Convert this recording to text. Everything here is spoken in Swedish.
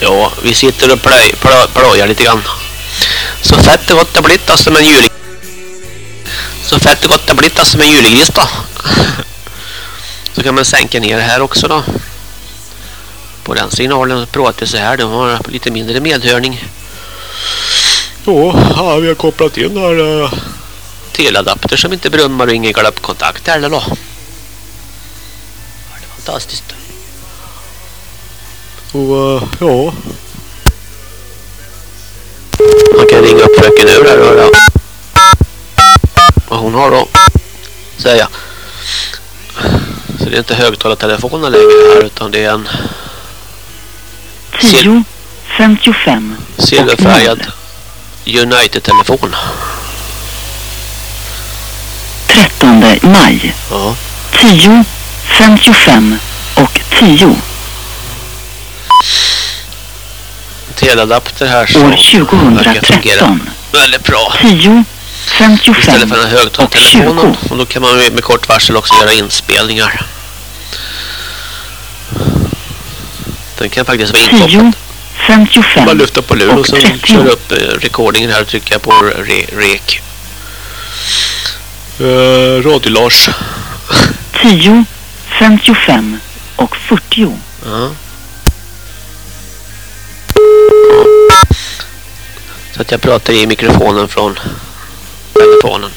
Ja, vi sitter och plöj, plö, plöjar lite grann. Så fett och gott det blivit alltså med en julig... Så fett och gott det blivit alltså med en julegris då. Så kan man sänka ner här också då. På den signalen pratar så här. De har lite mindre medhörning. Ja, vi har kopplat in här uh, teladapter som inte brummar och ingen glappkontakt heller då. Det är fantastiskt. Och uh, ja. Man kan ringa upp fröken ur här och höra vad hon har då. Säga. Så det är inte högtalartelefonen längre här utan det är en 10, 55 silverfärgad United-telefon. 13 maj. Ja. 10, 55 och 10. Teladapter här som År verkar fungera 2013. väldigt bra. 10, 55 Istället för den och högtalartelefonen. 20. Och då kan man med, kort varsel också göra inspelningar. Den kan faktiskt vara 10, inkopplad. 55 Man lyfter på luren och och så 30. kör upp eh, rekordingen här och trycker på re rek. Uh, Radio Lars. 10, 55 och 40. Ja. Så att jag pratar i mikrofonen från telefonen.